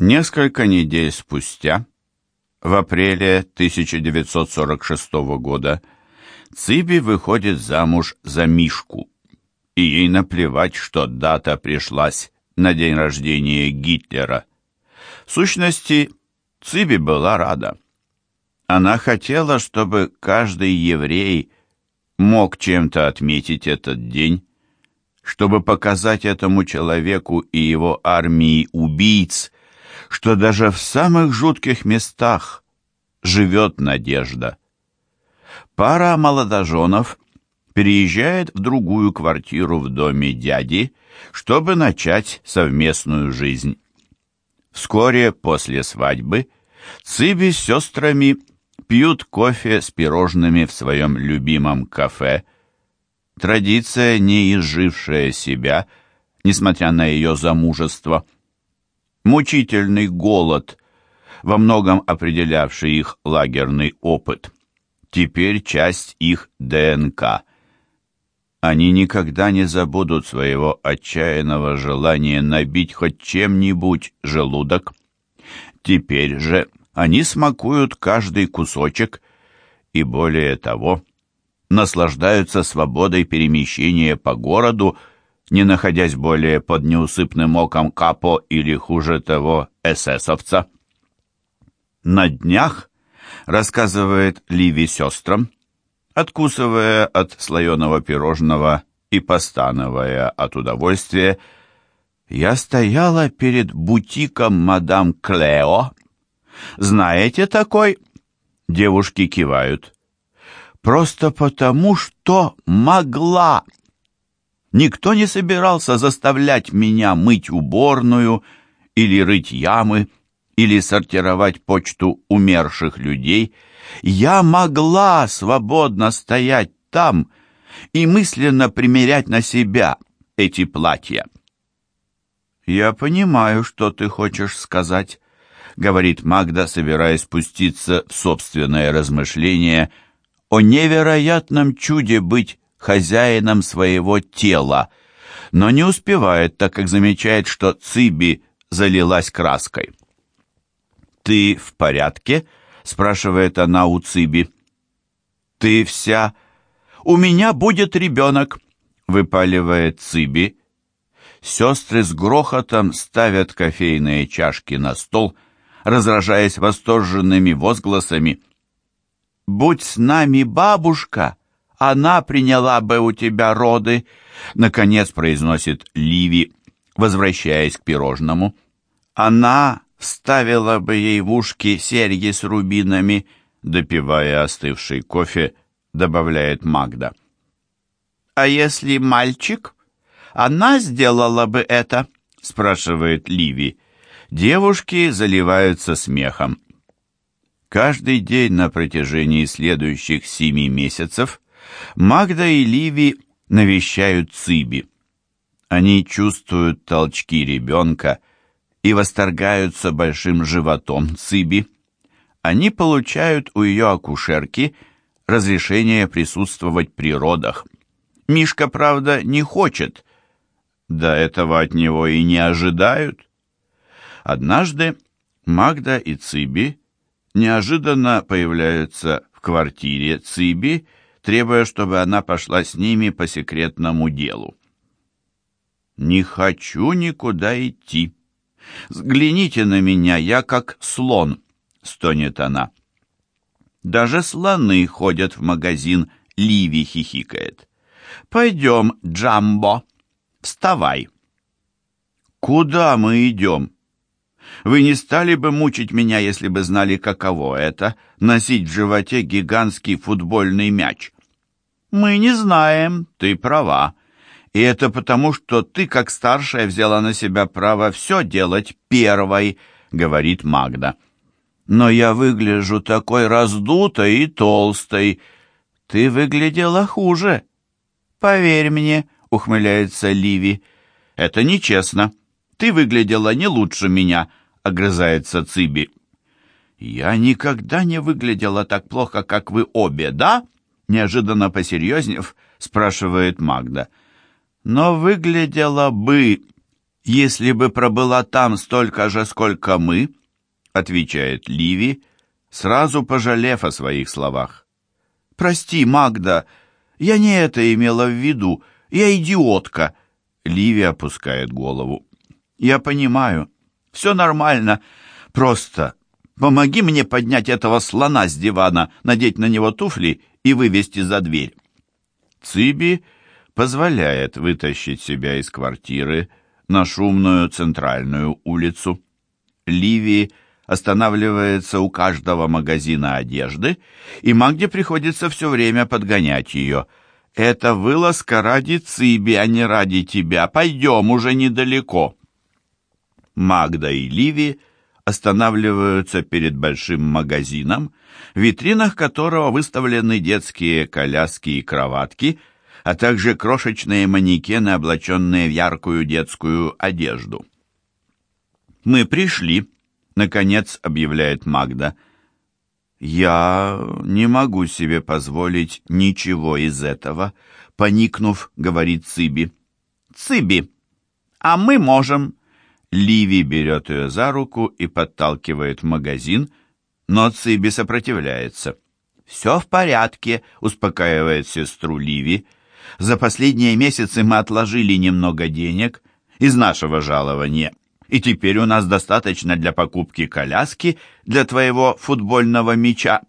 Несколько недель спустя, в апреле 1946 года, Циби выходит замуж за Мишку, и ей наплевать, что дата пришлась на день рождения Гитлера. В сущности, Циби была рада. Она хотела, чтобы каждый еврей мог чем-то отметить этот день, чтобы показать этому человеку и его армии убийц, что даже в самых жутких местах живет надежда. Пара молодоженов переезжает в другую квартиру в доме дяди, чтобы начать совместную жизнь. Вскоре после свадьбы Циби с сестрами пьют кофе с пирожными в своем любимом кафе. Традиция, не изжившая себя, несмотря на ее замужество. Мучительный голод, во многом определявший их лагерный опыт. Теперь часть их ДНК. Они никогда не забудут своего отчаянного желания набить хоть чем-нибудь желудок. Теперь же они смакуют каждый кусочек и, более того, наслаждаются свободой перемещения по городу, не находясь более под неусыпным оком капо или, хуже того, эсэсовца. На днях, рассказывает Ливи сестрам, откусывая от слоеного пирожного и постановая от удовольствия, я стояла перед бутиком мадам Клео. Знаете такой? Девушки кивают. Просто потому, что могла. Никто не собирался заставлять меня мыть уборную или рыть ямы, или сортировать почту умерших людей — я могла свободно стоять там и мысленно примерять на себя эти платья. «Я понимаю, что ты хочешь сказать», — говорит Магда, собираясь спуститься в собственное размышление о невероятном чуде быть хозяином своего тела, но не успевает, так как замечает, что Циби залилась краской. «Ты в порядке?» спрашивает она у Циби. «Ты вся...» «У меня будет ребенок», — выпаливает Циби. Сестры с грохотом ставят кофейные чашки на стол, разражаясь восторженными возгласами. «Будь с нами бабушка, она приняла бы у тебя роды», — наконец произносит Ливи, возвращаясь к пирожному. «Она вставила бы ей в ушки серьги с рубинами, допивая остывший кофе, добавляет Магда. «А если мальчик? Она сделала бы это?» спрашивает Ливи. Девушки заливаются смехом. Каждый день на протяжении следующих семи месяцев Магда и Ливи навещают Циби. Они чувствуют толчки ребенка, и восторгаются большим животом Циби. Они получают у ее акушерки разрешение присутствовать при родах. Мишка, правда, не хочет. До этого от него и не ожидают. Однажды Магда и Циби неожиданно появляются в квартире Циби, требуя, чтобы она пошла с ними по секретному делу. «Не хочу никуда идти», «Взгляните на меня, я как слон», — стонет она. Даже слоны ходят в магазин, Ливи хихикает. «Пойдем, Джамбо, вставай». «Куда мы идем?» Вы не стали бы мучить меня, если бы знали, каково это — носить в животе гигантский футбольный мяч. Мы не знаем, ты права. И это потому, что ты, как старшая, взяла на себя право все делать первой, говорит Магда. Но я выгляжу такой раздутой и толстой. Ты выглядела хуже. Поверь мне, ухмыляется Ливи. Это нечестно. Ты выглядела не лучше меня, огрызается Циби. Я никогда не выглядела так плохо, как вы обе, да? Неожиданно посерьезнев, спрашивает Магда но выглядела бы, «Если бы пробыла там столько же, сколько мы», — отвечает Ливи, сразу пожалев о своих словах. «Прости, Магда, я не это имела в виду, я идиотка», — Ливи опускает голову. «Я понимаю, все нормально, просто помоги мне поднять этого слона с дивана, надеть на него туфли и вывести за дверь». Циби позволяет вытащить себя из квартиры на шумную центральную улицу. Ливи останавливается у каждого магазина одежды, и Магде приходится все время подгонять ее. «Это вылазка ради Циби, а не ради тебя. Пойдем, уже недалеко». Магда и Ливи останавливаются перед большим магазином, в витринах которого выставлены детские коляски и кроватки, а также крошечные манекены, облаченные в яркую детскую одежду. «Мы пришли», — наконец объявляет Магда. «Я не могу себе позволить ничего из этого», — поникнув, говорит Циби. «Циби, а мы можем». Ливи берет ее за руку и подталкивает в магазин, но Циби сопротивляется. «Все в порядке», — успокаивает сестру Ливи. «За последние месяцы мы отложили немного денег из нашего жалования, и теперь у нас достаточно для покупки коляски для твоего футбольного мяча.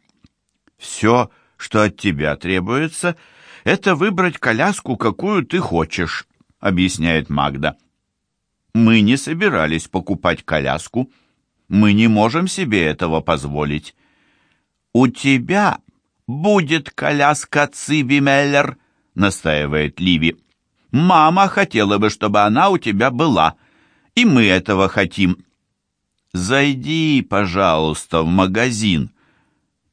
Все, что от тебя требуется, это выбрать коляску, какую ты хочешь», — объясняет Магда. Мы не собирались покупать коляску. Мы не можем себе этого позволить. У тебя будет коляска Циби Меллер, настаивает Ливи. Мама хотела бы, чтобы она у тебя была, и мы этого хотим. Зайди, пожалуйста, в магазин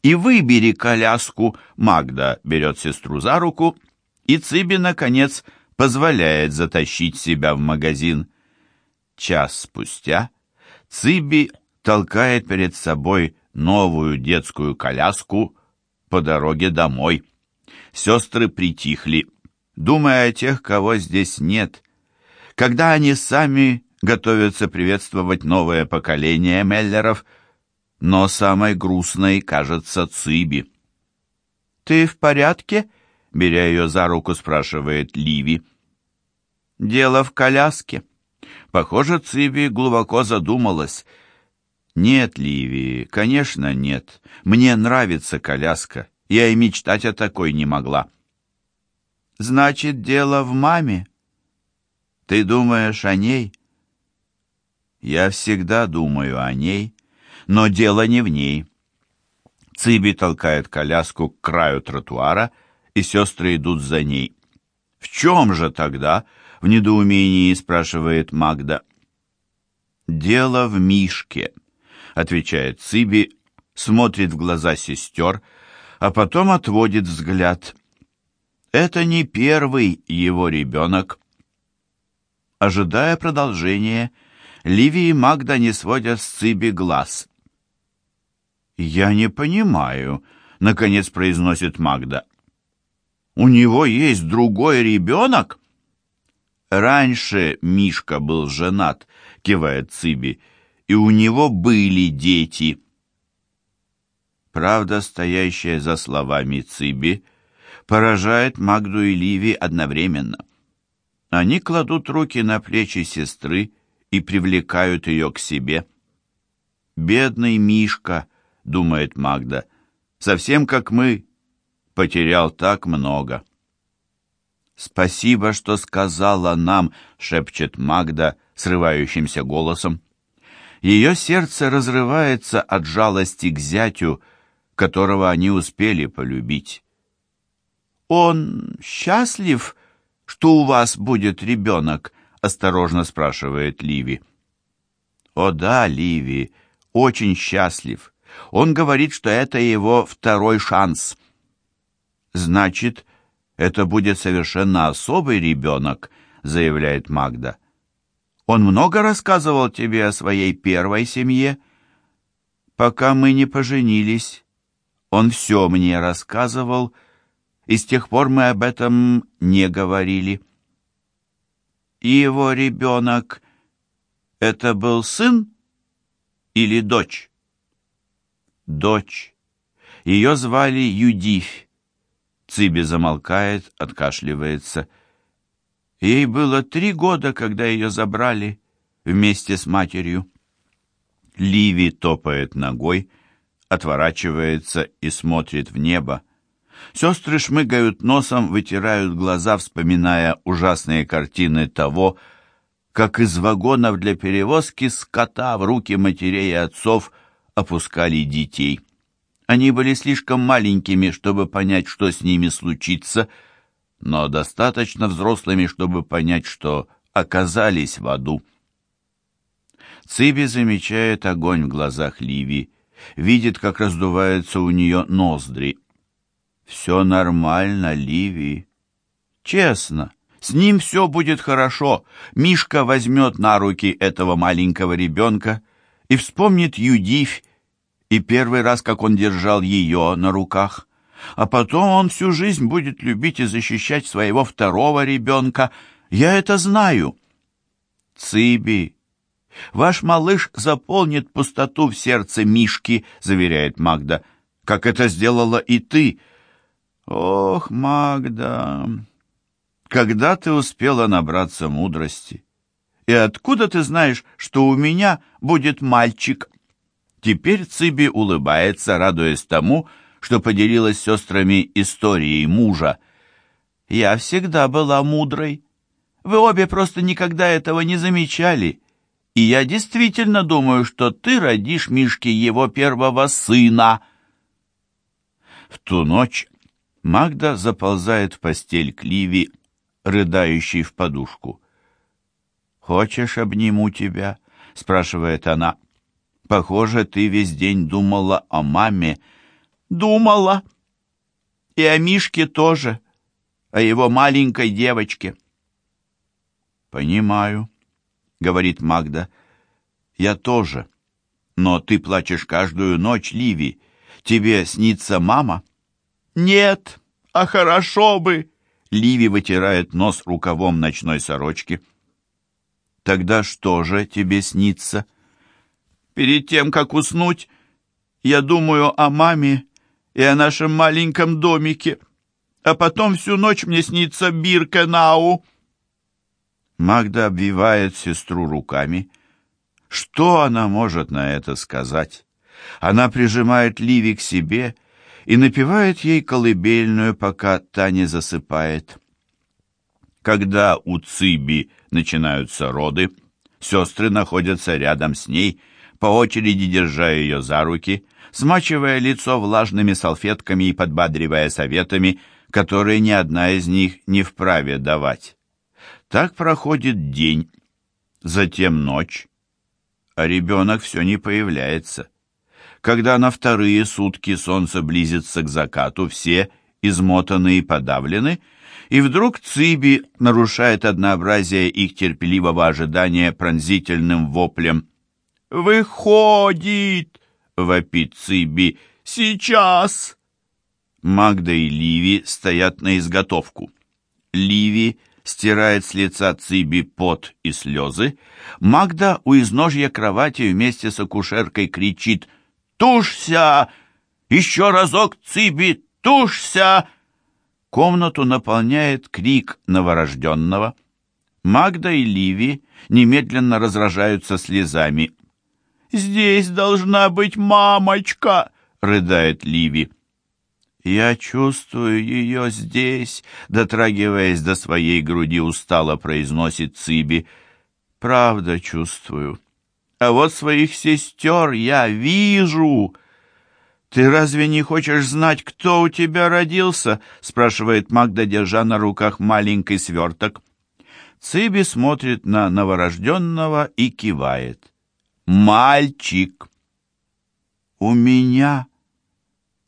и выбери коляску. Магда берет сестру за руку, и Циби, наконец, позволяет затащить себя в магазин. Час спустя Циби толкает перед собой новую детскую коляску по дороге домой. Сестры притихли, думая о тех, кого здесь нет. Когда они сами готовятся приветствовать новое поколение Меллеров, но самой грустной кажется Циби. «Ты в порядке?» — беря ее за руку, спрашивает Ливи. «Дело в коляске». Похоже, Циби глубоко задумалась. «Нет, Ливи, конечно, нет. Мне нравится коляска. Я и мечтать о такой не могла». «Значит, дело в маме? Ты думаешь о ней?» «Я всегда думаю о ней, но дело не в ней». Циби толкает коляску к краю тротуара, и сестры идут за ней. «В чем же тогда?» — в недоумении спрашивает Магда. «Дело в Мишке», — отвечает Циби, смотрит в глаза сестер, а потом отводит взгляд. «Это не первый его ребенок». Ожидая продолжения, Ливи и Магда не сводят с Циби глаз. «Я не понимаю», — наконец произносит Магда. «У него есть другой ребенок?» «Раньше Мишка был женат», — кивает Циби, — «и у него были дети». Правда, стоящая за словами Циби, поражает Магду и Ливи одновременно. Они кладут руки на плечи сестры и привлекают ее к себе. «Бедный Мишка», — думает Магда, — «совсем как мы, потерял так много». «Спасибо, что сказала нам», — шепчет Магда срывающимся голосом. Ее сердце разрывается от жалости к зятю, которого они успели полюбить. «Он счастлив, что у вас будет ребенок?» — осторожно спрашивает Ливи. «О да, Ливи, очень счастлив. Он говорит, что это его второй шанс». «Значит, это будет совершенно особый ребенок», — заявляет Магда. «Он много рассказывал тебе о своей первой семье?» «Пока мы не поженились, он все мне рассказывал, и с тех пор мы об этом не говорили». «И его ребенок Это был сын или дочь? Дочь. Ее звали Юдифь. Циби замолкает, откашливается. Ей было три года, когда ее забрали вместе с матерью. Ливи топает ногой, отворачивается и смотрит в небо. Сестры шмыгают носом, вытирают глаза, вспоминая ужасные картины того, как из вагонов для перевозки скота в руки матерей и отцов опускали детей. Они были слишком маленькими, чтобы понять, что с ними случится, но достаточно взрослыми, чтобы понять, что оказались в аду. Циби замечает огонь в глазах Ливи, видит, как раздуваются у нее ноздри. «Все нормально, Ливи. Честно, с ним все будет хорошо. Мишка возьмет на руки этого маленького ребенка и вспомнит Юдивь и первый раз, как он держал ее на руках. А потом он всю жизнь будет любить и защищать своего второго ребенка. Я это знаю. Циби, ваш малыш заполнит пустоту в сердце Мишки, заверяет Магда, как это сделала и ты. Ох, Магда, когда ты успела набраться мудрости? И откуда ты знаешь, что у меня будет мальчик? Теперь Циби улыбается, радуясь тому, что поделилась с сестрами историей мужа. «Я всегда была мудрой. Вы обе просто никогда этого не замечали. И я действительно думаю, что ты родишь Мишке его первого сына». В ту ночь Магда заползает в постель к Ливи, рыдающей в подушку. «Хочешь, обниму тебя?» — спрашивает она. Похоже, ты весь день думала о маме. Думала. И о Мишке тоже. О его маленькой девочке. Понимаю, говорит Магда. Я тоже. Но ты плачешь каждую ночь, Ливи. Тебе снится мама? Нет, а хорошо бы. Ливи вытирает нос рукавом ночной сорочки. Тогда что же тебе снится? — Перед тем, как уснуть, я думаю о маме и о нашем маленьком домике, а потом всю ночь мне снится Биркенау». Магда обвивает сестру руками. Что она может на это сказать? Она прижимает Ливи к себе и напевает ей колыбельную, пока та не засыпает. Когда у Циби начинаются роды, сестры находятся рядом с ней по очереди держа ее за руки, смачивая лицо влажными салфетками и подбадривая советами, которые ни одна из них не вправе давать. Так проходит день, затем ночь, а ребенок все не появляется. Когда на вторые сутки солнце близится к закату, все измотаны и подавлены, и вдруг Циби нарушает однообразие их терпеливого ожидания пронзительным воплем – «Выходит!» — вопит Циби. «Сейчас!» Магда и Ливи стоят на изготовку. Ливи стирает с лица Циби пот и слезы. Магда у изножья кровати вместе с акушеркой кричит «Тушься! Еще разок, Циби, тушься!» Комнату наполняет крик новорожденного. Магда и Ливи немедленно разражаются слезами. Здесь должна быть мамочка!» — рыдает Ливи. «Я чувствую ее здесь», — дотрагиваясь до своей груди, устало произносит Циби. «Правда чувствую. А вот своих сестер я вижу». «Ты разве не хочешь знать, кто у тебя родился?» — спрашивает Магда, держа на руках маленький сверток. Циби смотрит на новорожденного и кивает. «Мальчик!» «У меня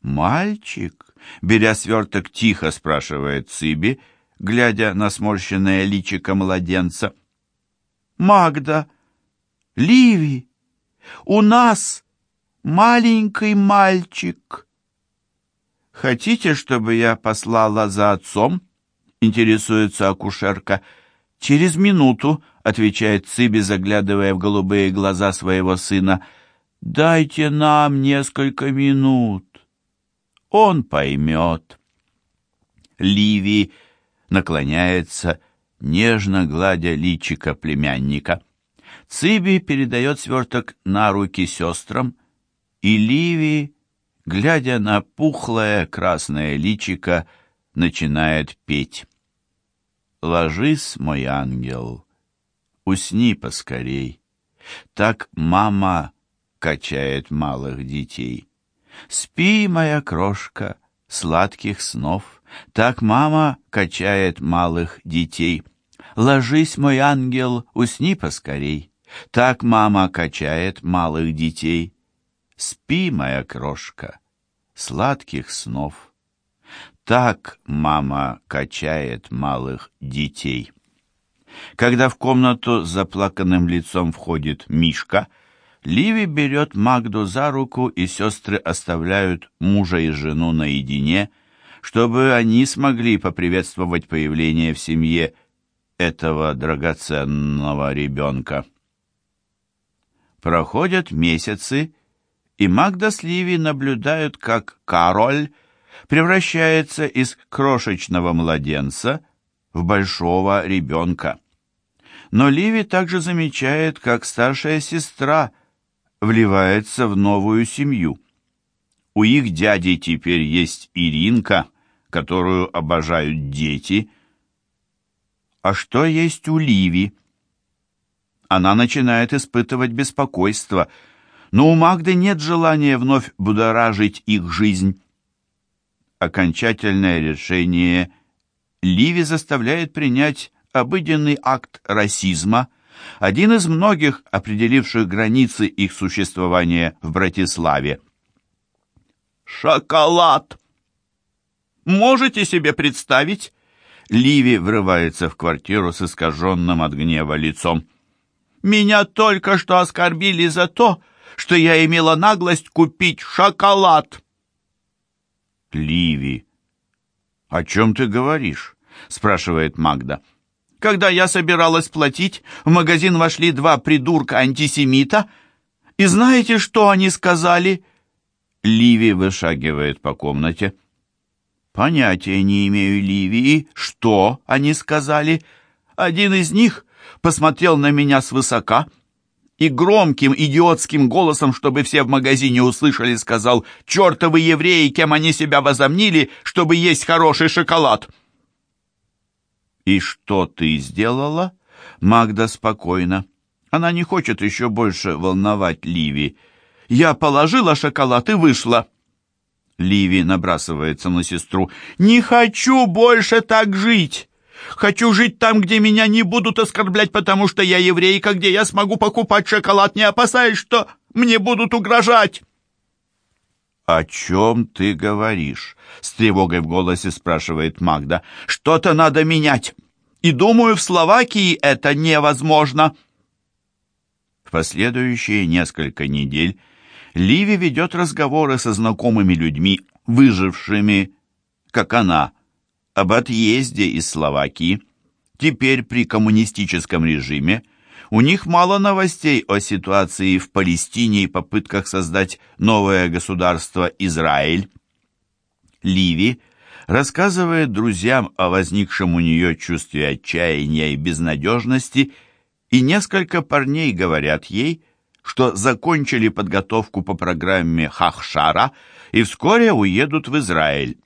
мальчик?» Беря сверток, тихо спрашивает Циби, глядя на сморщенное личико младенца. «Магда! Ливи! У нас маленький мальчик!» «Хотите, чтобы я послала за отцом?» — интересуется акушерка. «Через минуту», — отвечает Циби, заглядывая в голубые глаза своего сына, — «дайте нам несколько минут. Он поймет». Ливи наклоняется, нежно гладя личико племянника. Циби передает сверток на руки сестрам, и Ливи, глядя на пухлое красное личико, начинает петь. «Ложись, мой ангел, усни поскорей». Так мама качает малых детей. «Спи, моя крошка, сладких снов». Так мама качает малых детей. «Ложись, мой ангел, усни поскорей». Так мама качает малых детей. Спи, моя крошка, сладких снов так мама качает малых детей. Когда в комнату с заплаканным лицом входит Мишка, Ливи берет Магду за руку, и сестры оставляют мужа и жену наедине, чтобы они смогли поприветствовать появление в семье этого драгоценного ребенка. Проходят месяцы, и Магда с Ливи наблюдают, как Кароль превращается из крошечного младенца в большого ребенка. Но Ливи также замечает, как старшая сестра вливается в новую семью. У их дяди теперь есть Иринка, которую обожают дети. А что есть у Ливи? Она начинает испытывать беспокойство, но у Магды нет желания вновь будоражить их жизнь окончательное решение Ливи заставляет принять обыденный акт расизма, один из многих, определивших границы их существования в Братиславе. «Шоколад!» «Можете себе представить?» Ливи врывается в квартиру с искаженным от гнева лицом. «Меня только что оскорбили за то, что я имела наглость купить шоколад!» Ливи. «О чем ты говоришь?» — спрашивает Магда. «Когда я собиралась платить, в магазин вошли два придурка-антисемита, и знаете, что они сказали?» Ливи вышагивает по комнате. «Понятия не имею, Ливии, что они сказали. Один из них посмотрел на меня свысока» и громким идиотским голосом, чтобы все в магазине услышали, сказал «Чертовы евреи, кем они себя возомнили, чтобы есть хороший шоколад!» «И что ты сделала?» Магда спокойно. Она не хочет еще больше волновать Ливи. «Я положила шоколад и вышла». Ливи набрасывается на сестру. «Не хочу больше так жить!» Хочу жить там, где меня не будут оскорблять, потому что я еврейка, где я смогу покупать шоколад, не опасаясь, что мне будут угрожать». «О чем ты говоришь?» — с тревогой в голосе спрашивает Магда. «Что-то надо менять, и, думаю, в Словакии это невозможно». В последующие несколько недель Ливи ведет разговоры со знакомыми людьми, выжившими, как она, об отъезде из Словакии. Теперь при коммунистическом режиме у них мало новостей о ситуации в Палестине и попытках создать новое государство Израиль. Ливи рассказывает друзьям о возникшем у нее чувстве отчаяния и безнадежности, и несколько парней говорят ей, что закончили подготовку по программе Хахшара и вскоре уедут в Израиль.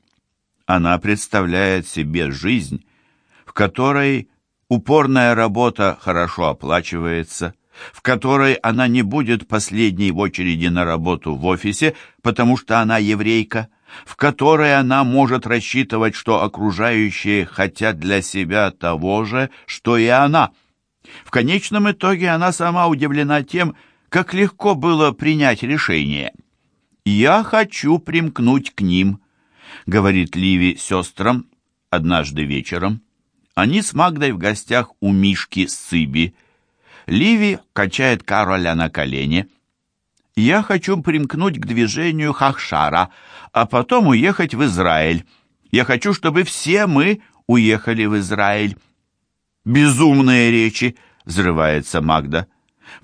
Она представляет себе жизнь, в которой упорная работа хорошо оплачивается, в которой она не будет последней в очереди на работу в офисе, потому что она еврейка, в которой она может рассчитывать, что окружающие хотят для себя того же, что и она. В конечном итоге она сама удивлена тем, как легко было принять решение. «Я хочу примкнуть к ним», говорит Ливи сестрам однажды вечером. Они с Магдой в гостях у Мишки с Циби. Ливи качает Кароля на колене. «Я хочу примкнуть к движению Хахшара, а потом уехать в Израиль. Я хочу, чтобы все мы уехали в Израиль». «Безумные речи!» — взрывается Магда.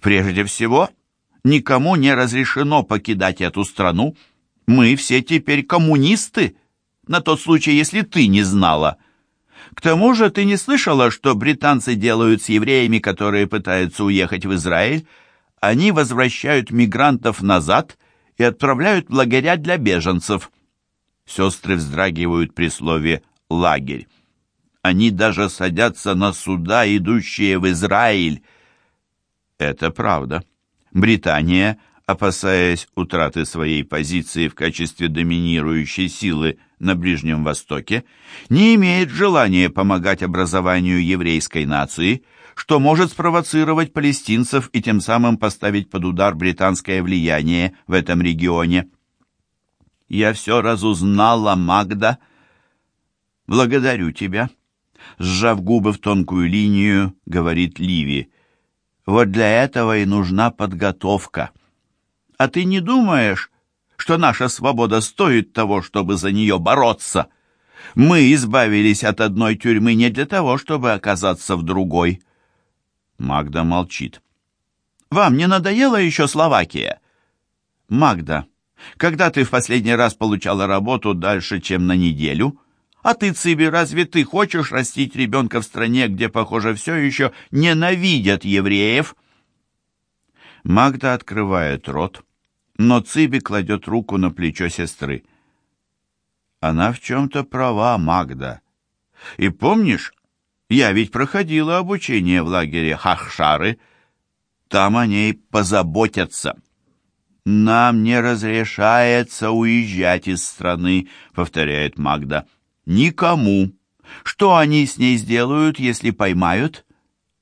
«Прежде всего, никому не разрешено покидать эту страну. Мы все теперь коммунисты, на тот случай, если ты не знала. К тому же ты не слышала, что британцы делают с евреями, которые пытаются уехать в Израиль? Они возвращают мигрантов назад и отправляют в лагеря для беженцев». Сестры вздрагивают при слове «лагерь». Они даже садятся на суда, идущие в Израиль. Это правда. Британия, опасаясь утраты своей позиции в качестве доминирующей силы на Ближнем Востоке, не имеет желания помогать образованию еврейской нации, что может спровоцировать палестинцев и тем самым поставить под удар британское влияние в этом регионе. «Я все разузнала, Магда. Благодарю тебя» сжав губы в тонкую линию, говорит Ливи. Вот для этого и нужна подготовка. А ты не думаешь, что наша свобода стоит того, чтобы за нее бороться? Мы избавились от одной тюрьмы не для того, чтобы оказаться в другой. Магда молчит. Вам не надоела еще Словакия? Магда, когда ты в последний раз получала работу дальше, чем на неделю? А ты, Циби, разве ты хочешь растить ребенка в стране, где, похоже, все еще ненавидят евреев?» Магда открывает рот, но Циби кладет руку на плечо сестры. «Она в чем-то права, Магда. И помнишь, я ведь проходила обучение в лагере Хахшары. Там о ней позаботятся». «Нам не разрешается уезжать из страны», — повторяет Магда. «Никому. Что они с ней сделают, если поймают?»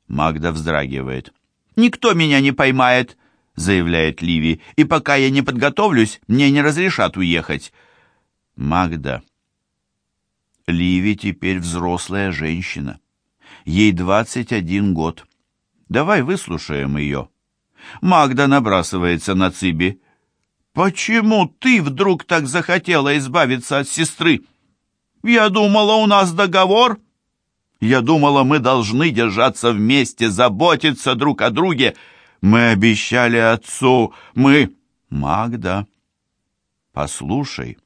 Магда вздрагивает. «Никто меня не поймает», — заявляет Ливи, «и пока я не подготовлюсь, мне не разрешат уехать». Магда. Ливи теперь взрослая женщина. Ей 21 год. Давай выслушаем ее. Магда набрасывается на Циби. «Почему ты вдруг так захотела избавиться от сестры?» Я думала, у нас договор. Я думала, мы должны держаться вместе, заботиться друг о друге. Мы обещали отцу, мы... Магда, послушай,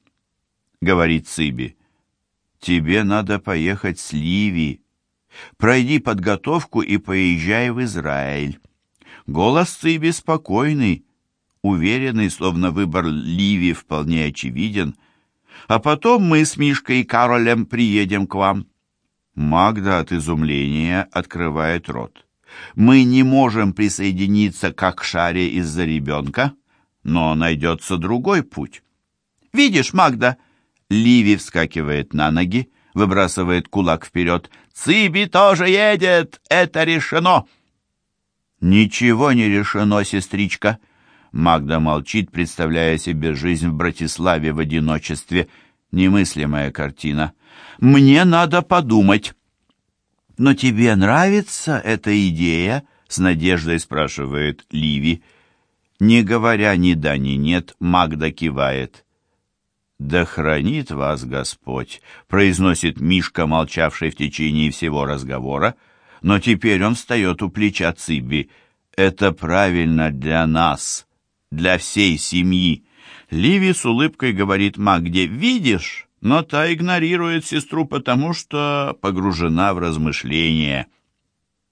говорит Циби, тебе надо поехать с Ливи. Пройди подготовку и поезжай в Израиль. Голос Циби спокойный, уверенный, словно выбор Ливи вполне очевиден — а потом мы с Мишкой и Каролем приедем к вам». Магда от изумления открывает рот. «Мы не можем присоединиться к Акшаре из-за ребенка, но найдется другой путь». «Видишь, Магда?» Ливи вскакивает на ноги, выбрасывает кулак вперед. «Циби тоже едет! Это решено!» «Ничего не решено, сестричка!» Магда молчит, представляя себе жизнь в Братиславе в одиночестве. Немыслимая картина. «Мне надо подумать». «Но тебе нравится эта идея?» — с надеждой спрашивает Ливи. Не говоря ни да, ни нет, Магда кивает. «Да хранит вас Господь», — произносит Мишка, молчавший в течение всего разговора, но теперь он встает у плеча Циби. «Это правильно для нас» для всей семьи. Ливи с улыбкой говорит Магде «Видишь?» Но та игнорирует сестру, потому что погружена в размышления –